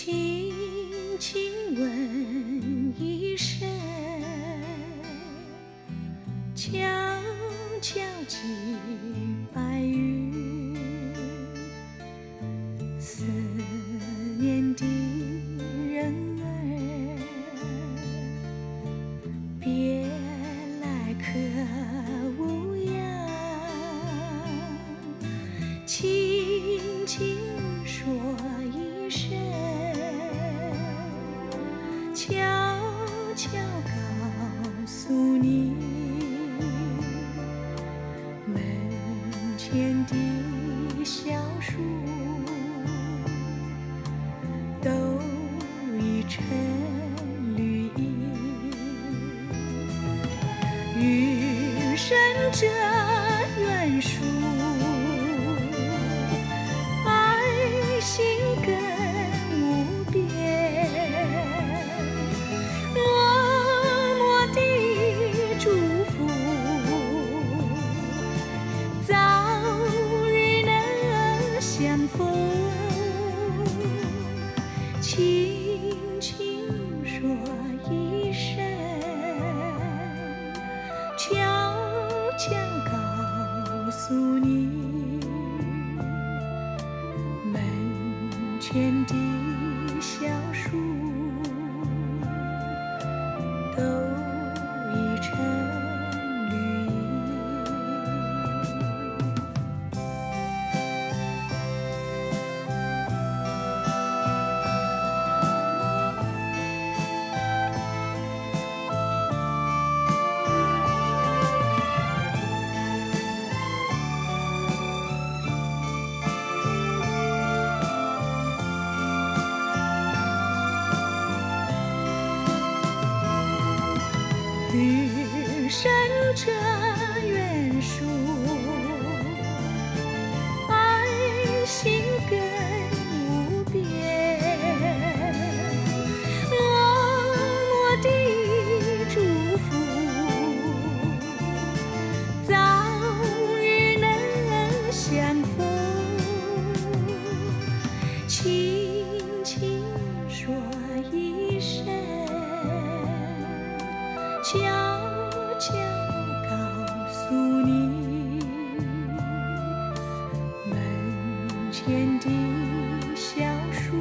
轻轻问一声，悄悄寄白云，思念的人儿，别来可无恙？悄悄告诉你，门前的小树都已成绿荫。云深这缘树，告诉你，门前的这缘树，爱心更无边。默默的祝福，早日能相逢。轻轻说一声。悄悄天地小树